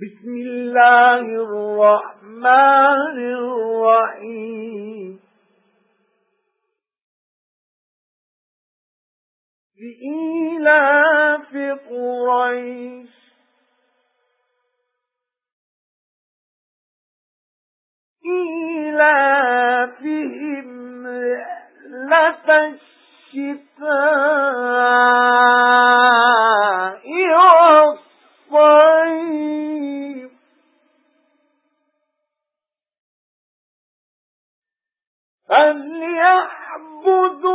بسم الله الرحمن الرحيم. بإيلاف قريش. إيلافهم رحلة الشتاء. فليعبدوا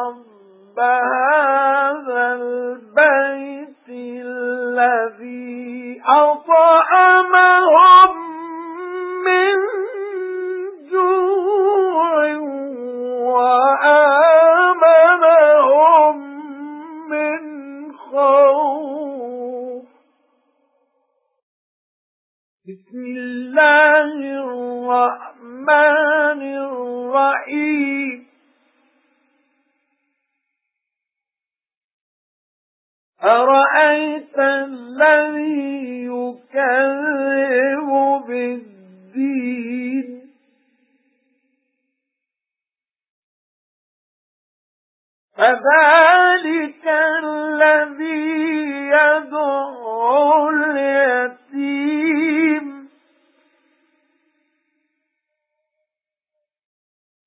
رب هذا البيت الذي أطعمهم من جوع وآمنهم من خوف؟ بسم الله الرحمن الرحيم. أرأيت الذي يكذب بالدين؟ فذلك الذي يدعو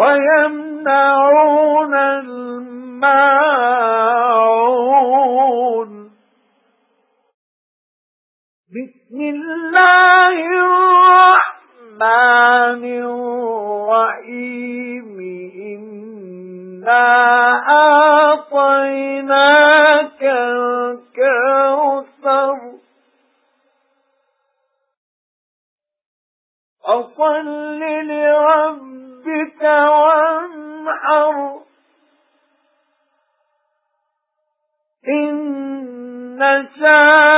ويمنعون الماعون. بسم الله الرحمن الرحيم. إنا أعطيناك الكوثر. أصل لربك وانحر. إن شانئك